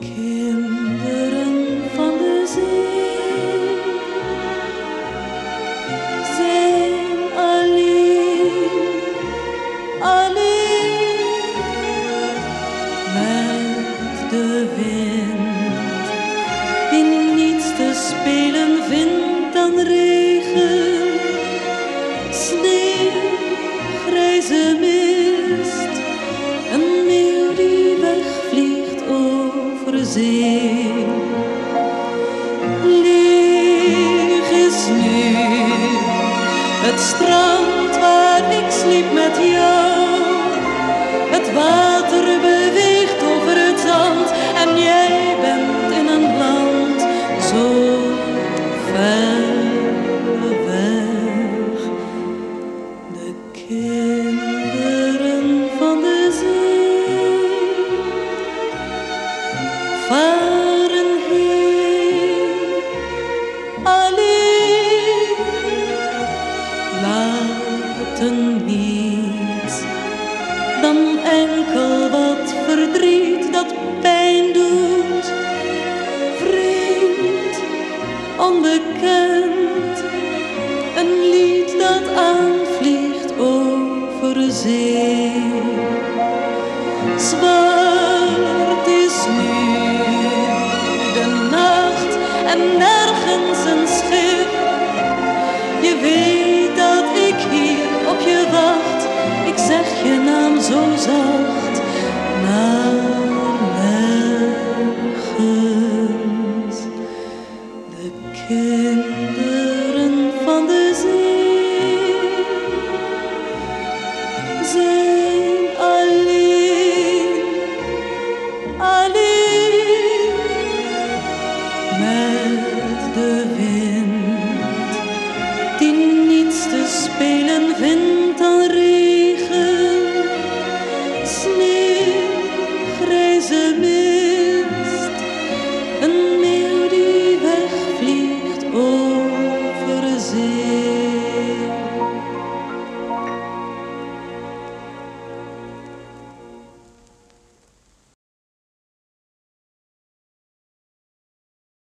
Kinderen van de zee, zee alleen, alleen. Mijn de wind in niets te spelen vindt, dan. Zee. Is nu het strand waar ik sliep enkel wat verdriet dat pijn doet. Vreemd, onbekend, een lied dat aanvliegt over zee. Zwart is nu de nacht en nergens een schip. Je weet zo zacht. Naar nergens. De kinderen van de zee zijn alleen. Alleen met de wind die niets te spelen vindt dan.